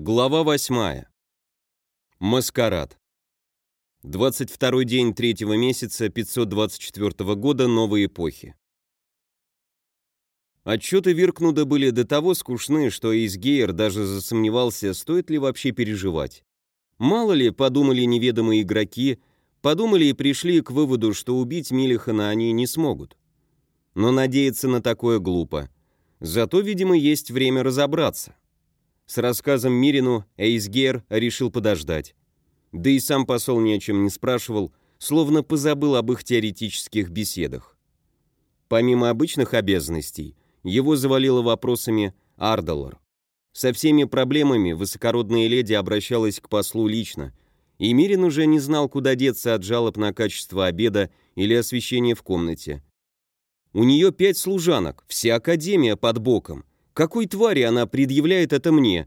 Глава 8. Маскарад. 22 день третьего месяца 524 года новой эпохи. Отчеты Виркнуда были до того скучны, что Эйсгейр даже засомневался, стоит ли вообще переживать. Мало ли, подумали неведомые игроки, подумали и пришли к выводу, что убить Милихана они не смогут. Но надеяться на такое глупо. Зато, видимо, есть время разобраться. С рассказом Мирину Эйсгер решил подождать. Да и сам посол ни о чем не спрашивал, словно позабыл об их теоретических беседах. Помимо обычных обязанностей, его завалило вопросами Ардалор. Со всеми проблемами высокородная леди обращалась к послу лично, и Мирин уже не знал, куда деться от жалоб на качество обеда или освещения в комнате. У нее пять служанок, вся академия под боком, какой твари она предъявляет это мне?»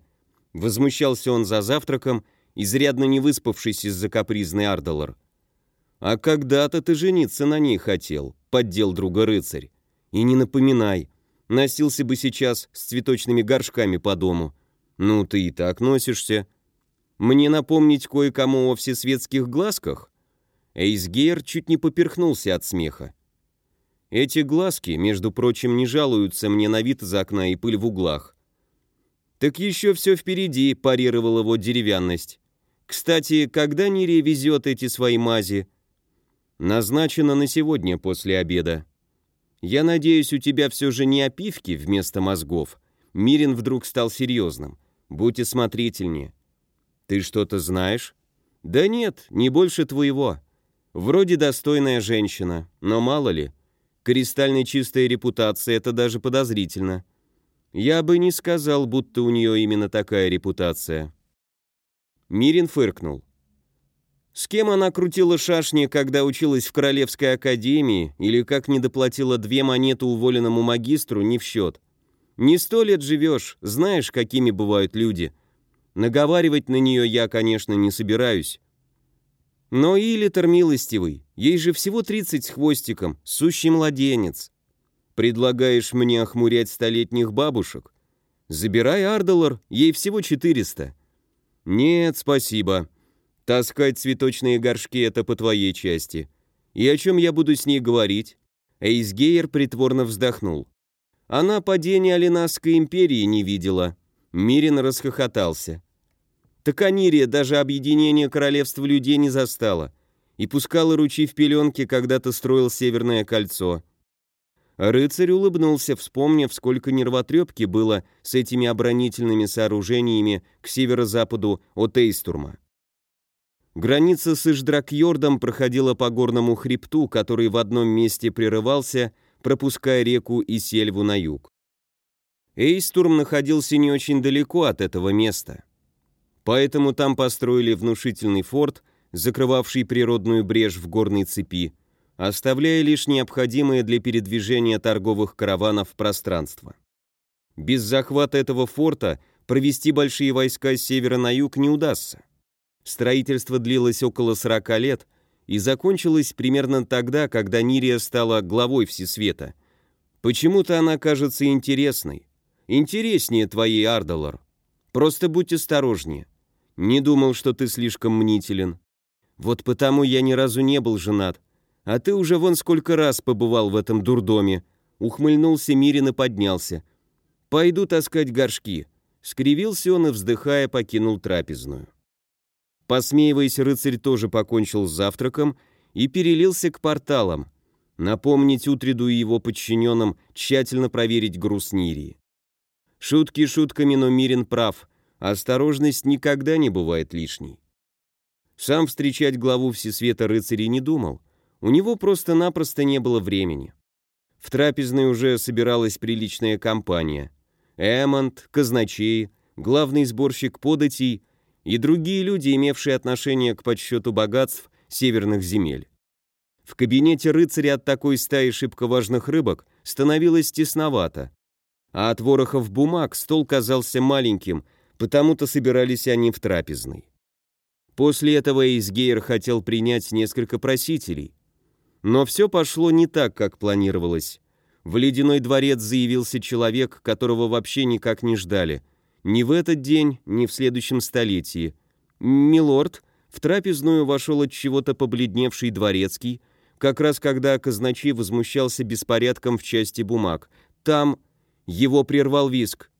Возмущался он за завтраком, изрядно не выспавшись из-за капризной Ардалор. «А когда-то ты жениться на ней хотел», — поддел друга рыцарь. «И не напоминай, носился бы сейчас с цветочными горшками по дому. Ну, ты и так носишься. Мне напомнить кое-кому о всесветских глазках?» Эйсгейр чуть не поперхнулся от смеха. Эти глазки, между прочим, не жалуются мне на вид из окна и пыль в углах. Так еще все впереди, парировала его деревянность. Кстати, когда Нире везет эти свои мази? Назначено на сегодня после обеда. Я надеюсь, у тебя все же не опивки вместо мозгов. Мирин вдруг стал серьезным. Будь осмотрительнее. Ты что-то знаешь? Да нет, не больше твоего. Вроде достойная женщина, но мало ли. Кристально чистая репутация — это даже подозрительно. Я бы не сказал, будто у нее именно такая репутация. Мирин фыркнул. С кем она крутила шашни, когда училась в Королевской академии, или как не доплатила две монеты уволенному магистру, не в счет. Не сто лет живешь, знаешь, какими бывают люди. Наговаривать на нее я, конечно, не собираюсь. Но Илитер милостивый, ей же всего 30 с хвостиком, сущий младенец. Предлагаешь мне охмурять столетних бабушек? Забирай Ардалор, ей всего 400. Нет, спасибо. Таскать цветочные горшки — это по твоей части. И о чем я буду с ней говорить? Эйсгейер притворно вздохнул. Она падения Алинасской империи не видела. Мирин расхохотался. Так Анирия даже объединение королевства людей не застала и пускала ручи в пеленке, когда-то строил Северное кольцо. Рыцарь улыбнулся, вспомнив, сколько нервотрепки было с этими оборонительными сооружениями к северо-западу от Эйстурма. Граница с Иждракьордом проходила по горному хребту, который в одном месте прерывался, пропуская реку и сельву на юг. Эйстурм находился не очень далеко от этого места. Поэтому там построили внушительный форт, закрывавший природную брешь в горной цепи, оставляя лишь необходимое для передвижения торговых караванов пространство. Без захвата этого форта провести большие войска с севера на юг не удастся. Строительство длилось около 40 лет и закончилось примерно тогда, когда Нирия стала главой Всесвета. Почему-то она кажется интересной. Интереснее твоей, Ардалар. Просто будь осторожнее. Не думал, что ты слишком мнителен. Вот потому я ни разу не был женат. А ты уже вон сколько раз побывал в этом дурдоме. Ухмыльнулся Мирин и поднялся. Пойду таскать горшки. Скривился он и, вздыхая, покинул трапезную. Посмеиваясь, рыцарь тоже покончил с завтраком и перелился к порталам. Напомнить Утриду и его подчиненным тщательно проверить груз Нирии. Шутки шутками, но Мирин прав. Осторожность никогда не бывает лишней. Сам встречать главу Всесвета рыцарей не думал. У него просто-напросто не было времени. В трапезной уже собиралась приличная компания. Эммонд, казначей, главный сборщик податей и другие люди, имевшие отношение к подсчету богатств северных земель. В кабинете рыцаря от такой стаи шибко важных рыбок становилось тесновато, а от ворохов бумаг стол казался маленьким – потому-то собирались они в трапезной. После этого Эйсгейр хотел принять несколько просителей. Но все пошло не так, как планировалось. В ледяной дворец заявился человек, которого вообще никак не ждали. Ни в этот день, ни в следующем столетии. «Милорд», в трапезную вошел от чего-то побледневший дворецкий, как раз когда казначей возмущался беспорядком в части бумаг. Там его прервал виск.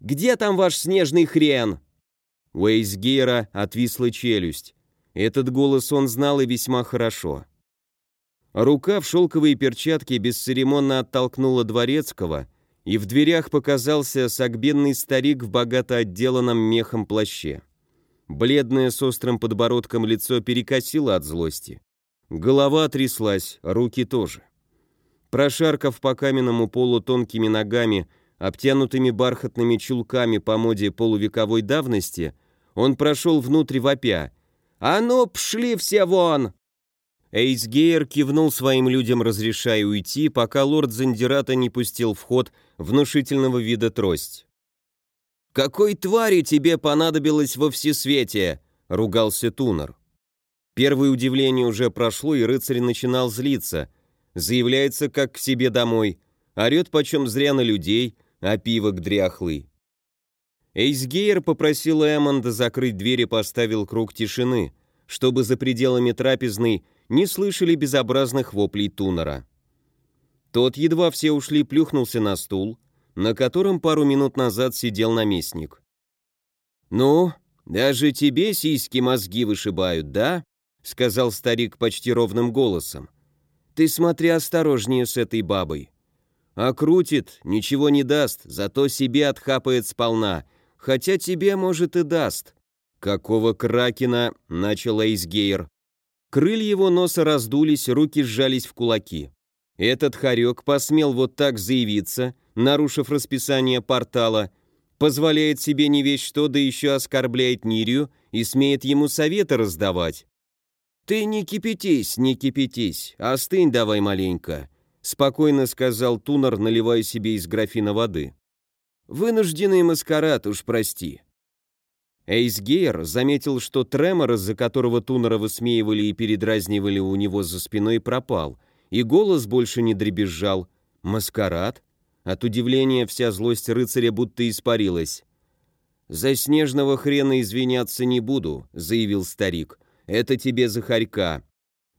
«Где там ваш снежный хрен?» У Эйсгейра отвисла челюсть. Этот голос он знал и весьма хорошо. Рука в шелковые перчатки бесцеремонно оттолкнула дворецкого, и в дверях показался согбенный старик в богато отделанном мехом плаще. Бледное с острым подбородком лицо перекосило от злости. Голова тряслась, руки тоже. Прошаркав по каменному полу тонкими ногами, обтянутыми бархатными чулками по моде полувековой давности, он прошел внутрь вопя. «А ну, пшли все вон!» Эйсгейр кивнул своим людям, разрешая уйти, пока лорд Зандирата не пустил в ход внушительного вида трость. «Какой твари тебе понадобилось во всесвете?» — ругался Тунер. Первое удивление уже прошло, и рыцарь начинал злиться. Заявляется, как к себе домой. Орет почем зря на людей, а пивок дряхлый. Эйсгейр попросил Эммонда закрыть дверь и поставил круг тишины, чтобы за пределами трапезной не слышали безобразных воплей Тунера. Тот, едва все ушли, плюхнулся на стул, на котором пару минут назад сидел наместник. «Ну, даже тебе сиськи мозги вышибают, да?» — сказал старик почти ровным голосом. «Ты смотри осторожнее с этой бабой. А крутит, ничего не даст, зато себе отхапает сполна, хотя тебе, может, и даст». «Какого кракена?» — начал Эйсгейр. Крылья его носа раздулись, руки сжались в кулаки. Этот хорек посмел вот так заявиться, нарушив расписание портала, позволяет себе не весь что, да еще оскорбляет Нирию и смеет ему советы раздавать. «Ты не кипятись, не кипятись, остынь давай маленько», спокойно сказал Тунар, наливая себе из графина воды. «Вынужденный маскарад, уж прости». Эйсгейр заметил, что тремор, из-за которого Тунара высмеивали и передразнивали у него за спиной, пропал, и голос больше не дребезжал. «Маскарад?» От удивления вся злость рыцаря будто испарилась. «За снежного хрена извиняться не буду», — заявил старик. «Это тебе за хорька.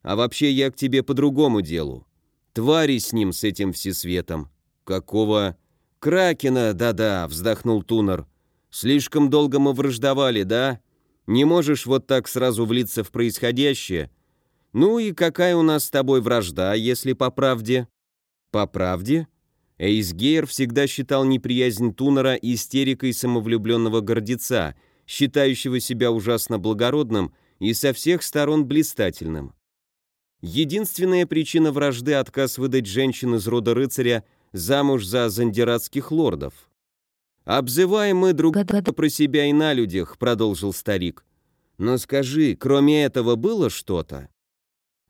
А вообще я к тебе по другому делу. Твари с ним, с этим всесветом». «Какого?» «Кракена, да-да», — вздохнул Тунер. «Слишком долго мы враждовали, да? Не можешь вот так сразу влиться в происходящее? Ну и какая у нас с тобой вражда, если по правде?» «По правде?» Эйсгейр всегда считал неприязнь Тунера истерикой самовлюбленного гордеца, считающего себя ужасно благородным и со всех сторон блистательным. Единственная причина вражды – отказ выдать женщин из рода рыцаря замуж за зандиратских лордов. «Обзываем мы друг друга про себя и на людях», – продолжил старик. «Но скажи, кроме этого было что-то?»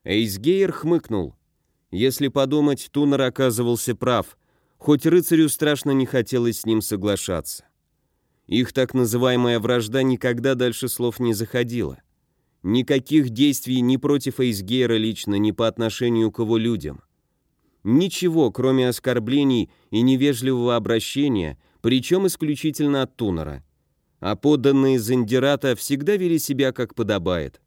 Эйсгейр хмыкнул. Если подумать, Тунер оказывался прав хоть рыцарю страшно не хотелось с ним соглашаться. Их так называемая вражда никогда дальше слов не заходила. Никаких действий ни против Эйсгейра лично, ни по отношению к его людям. Ничего, кроме оскорблений и невежливого обращения, причем исключительно от Тунера. А подданные Зандирата всегда вели себя как подобает.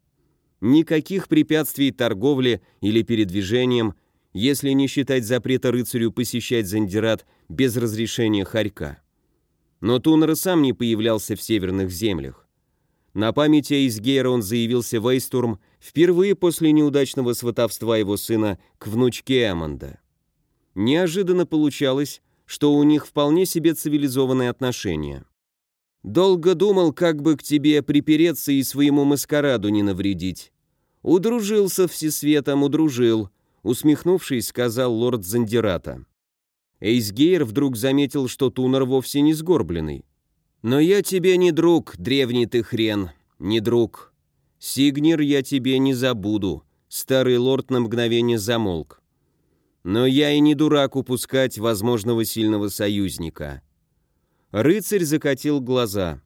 Никаких препятствий торговле или передвижениям, если не считать запрета рыцарю посещать Зандират без разрешения Харька. Но Тунер сам не появлялся в северных землях. На память о Изгейра он заявился в Эйстурм впервые после неудачного сватовства его сына к внучке Эммонда. Неожиданно получалось, что у них вполне себе цивилизованные отношения. Долго думал, как бы к тебе припереться и своему маскараду не навредить. Удружился всесветом, удружил, усмехнувшись, сказал лорд Зандирата. Эйсгейр вдруг заметил, что Тунер вовсе не сгорбленный. «Но я тебе не друг, древний ты хрен, не друг. Сигнер я тебе не забуду», — старый лорд на мгновение замолк. «Но я и не дурак упускать возможного сильного союзника». Рыцарь закатил глаза.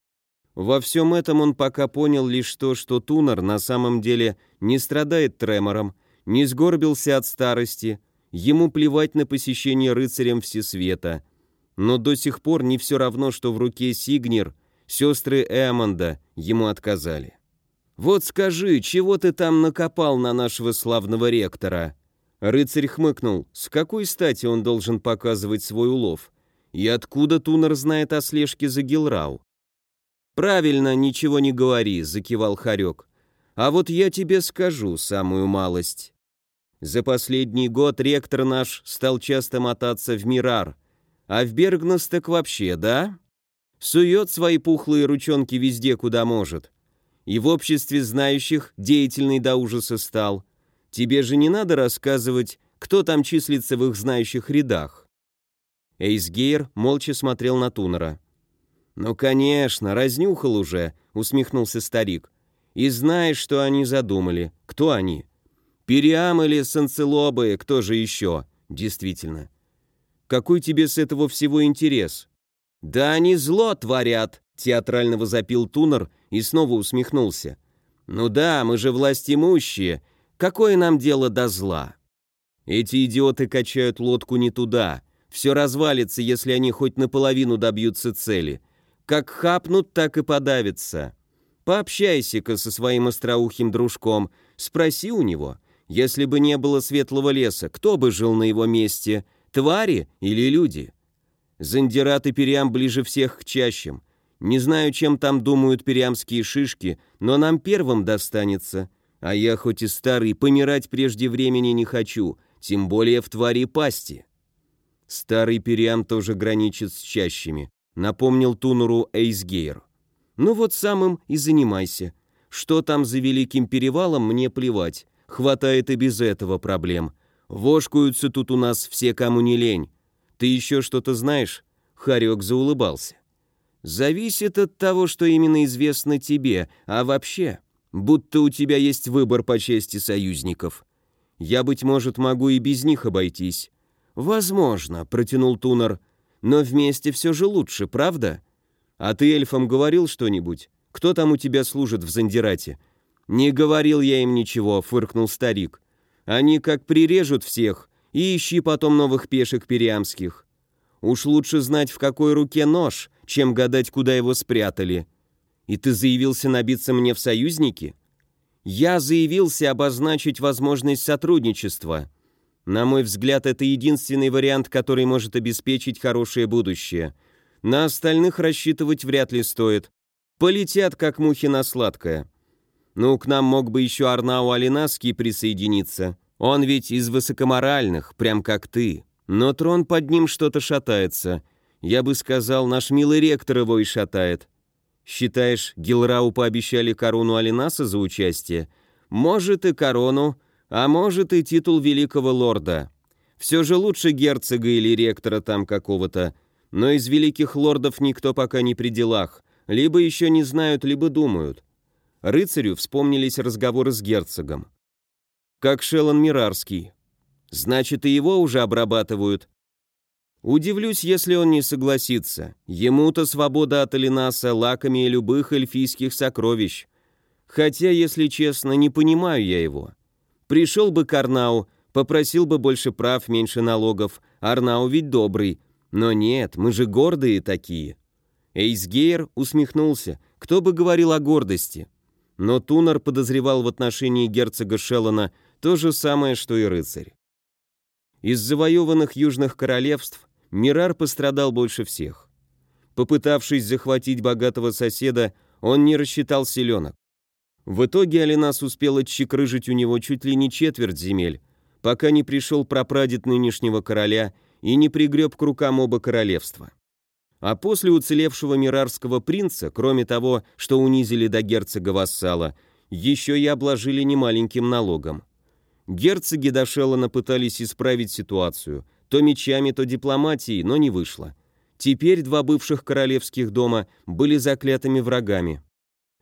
Во всем этом он пока понял лишь то, что Тунер на самом деле не страдает тремором, не сгорбился от старости, ему плевать на посещение рыцарем Всесвета. Но до сих пор не все равно, что в руке Сигнер, сестры Эммонда ему отказали. «Вот скажи, чего ты там накопал на нашего славного ректора?» Рыцарь хмыкнул. С какой стати он должен показывать свой улов? И откуда Тунер знает о слежке за Гилрау? «Правильно, ничего не говори», — закивал Харек. «А вот я тебе скажу самую малость. За последний год ректор наш стал часто мотаться в Мирар, а в Бергнес так вообще, да? Сует свои пухлые ручонки везде, куда может. И в обществе знающих деятельный до ужаса стал. Тебе же не надо рассказывать, кто там числится в их знающих рядах». Эйсгейр молча смотрел на Тунера. «Ну, конечно, разнюхал уже», — усмехнулся старик. «И знаешь, что они задумали. Кто они?» Периам или санцелобы, кто же еще? Действительно. Какой тебе с этого всего интерес? Да они зло творят, театрально возопил Тунер и снова усмехнулся. Ну да, мы же власть имущие. Какое нам дело до зла? Эти идиоты качают лодку не туда. Все развалится, если они хоть наполовину добьются цели. Как хапнут, так и подавятся. Пообщайся-ка со своим остроухим дружком, спроси у него — если бы не было светлого леса, кто бы жил на его месте? Твари или люди? Зандират и Периам ближе всех к чащам. Не знаю, чем там думают периамские шишки, но нам первым достанется. А я хоть и старый, помирать прежде времени не хочу, тем более в твари пасти. Старый Периам тоже граничит с чащами, напомнил Тунуру Эйсгейр. Ну вот самым и занимайся. Что там за великим перевалом, мне плевать. Хватает и без этого проблем. Вошкуются тут у нас все, кому не лень. Ты еще что-то знаешь?» Харек заулыбался. «Зависит от того, что именно известно тебе, а вообще, будто у тебя есть выбор по чести союзников. Я, быть может, могу и без них обойтись». «Возможно», — протянул Тунер, — «но вместе все же лучше, правда? А ты эльфам говорил что-нибудь? Кто там у тебя служит в Зандирате? «Не говорил я им ничего», — фыркнул старик. «Они как прирежут всех, и ищи потом новых пешек периамских. Уж лучше знать, в какой руке нож, чем гадать, куда его спрятали. И ты заявился набиться мне в союзники?» «Я заявился обозначить возможность сотрудничества. На мой взгляд, это единственный вариант, который может обеспечить хорошее будущее. На остальных рассчитывать вряд ли стоит. Полетят, как мухи на сладкое». Ну, к нам мог бы еще Арнау Алинаский присоединиться. Он ведь из высокоморальных, прям как ты. Но трон под ним что-то шатается. Я бы сказал, наш милый ректор его и шатает. Считаешь, Гилрау пообещали корону Алинаса за участие? Может и корону, а может и титул великого лорда. Все же лучше герцога или ректора там какого-то. Но из великих лордов никто пока не при делах. Либо еще не знают, либо думают. Рыцарю вспомнились разговоры с герцогом. Как Шеллон Мирарский. Значит, и его уже обрабатывают. Удивлюсь, если он не согласится. Ему-то свобода от Алинаса лакомее любых эльфийских сокровищ. Хотя, если честно, не понимаю я его. Пришел бы к Арнау, попросил бы больше прав, меньше налогов. Арнау ведь добрый. Но нет, мы же гордые такие. Эйсгейр усмехнулся. Кто бы говорил о гордости? Но Тунар подозревал в отношении герцога Шеллона то же самое, что и рыцарь. Из завоеванных южных королевств Мирар пострадал больше всех. Попытавшись захватить богатого соседа, он не рассчитал селенок. В итоге Алинас успел отщекрыжить у него чуть ли не четверть земель, пока не пришел прапрадед нынешнего короля и не пригреб к рукам оба королевства. А после уцелевшего мирарского принца, кроме того, что унизили до герцога-вассала, еще и обложили немаленьким налогом. Герцоги до Шеллона пытались исправить ситуацию, то мечами, то дипломатией, но не вышло. Теперь два бывших королевских дома были заклятыми врагами.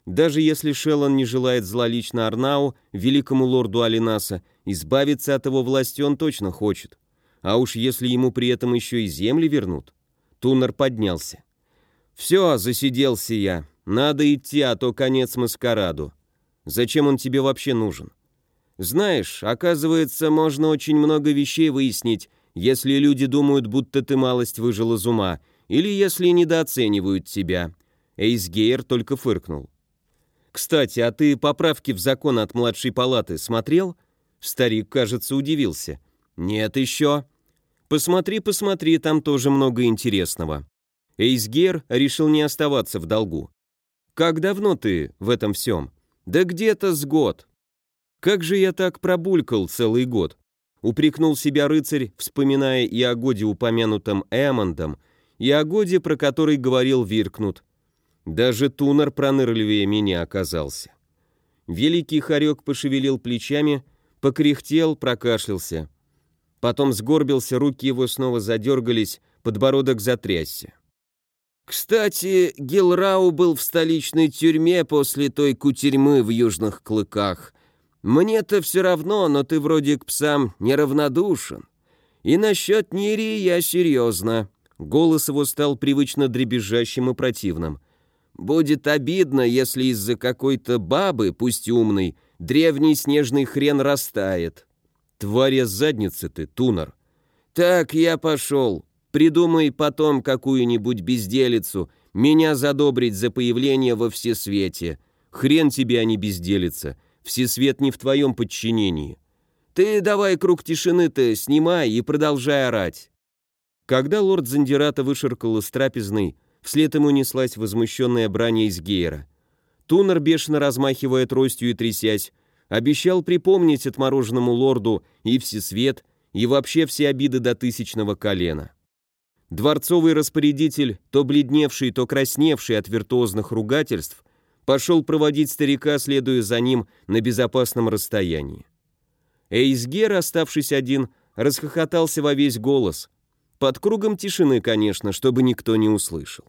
Даже если Шеллон не желает зла лично Арнау, великому лорду Алинаса, избавиться от его власти он точно хочет. А уж если ему при этом еще и земли вернут. Туннер поднялся. «Все, засиделся я. Надо идти, а то конец маскараду. Зачем он тебе вообще нужен? Знаешь, оказывается, можно очень много вещей выяснить, если люди думают, будто ты малость выжил из ума, или если недооценивают тебя. Эйсгейр только фыркнул. «Кстати, а ты поправки в закон от младшей палаты смотрел?» Старик, кажется, удивился. «Нет еще». «Посмотри, посмотри, там тоже много интересного». Эйсгер решил не оставаться в долгу. «Как давно ты в этом всем?» «Да где-то с год». «Как же я так пробулькал целый год?» Упрекнул себя рыцарь, вспоминая и о годе упомянутом Эммондом, и о годе, про который говорил Виркнут. Даже Тунер пронырливее меня оказался. Великий хорек пошевелил плечами, покряхтел, прокашлялся. Потом сгорбился, руки его снова задергались, подбородок затрясся. «Кстати, Гилрау был в столичной тюрьме после той кутерьмы в Южных Клыках. Мне-то все равно, но ты вроде к псам неравнодушен. И насчет Нирии я серьезно». Голос его стал привычно дребезжащим и противным. «Будет обидно, если из-за какой-то бабы, пусть умной, древний снежный хрен растает». «Тваря задницы ты, Тунер». «Так, я пошел. Придумай потом какую-нибудь безделицу, меня задобрить за появление во всесвете. Хрен тебе, а не безделица. Всесвет не в твоем подчинении. Ты давай круг тишины-то снимай и продолжай орать». Когда лорд Зандирата выширкал из трапезной, вслед ему неслась возмущенная брань из Гейра. Тунер, бешено размахивая тростью и трясясь, обещал припомнить отмороженному лорду и всесвет, и вообще все обиды до тысячного колена. Дворцовый распорядитель, то бледневший, то красневший от виртуозных ругательств, пошел проводить старика, следуя за ним на безопасном расстоянии. Эйсгер, оставшись один, расхохотался во весь голос. Под кругом тишины, конечно, чтобы никто не услышал.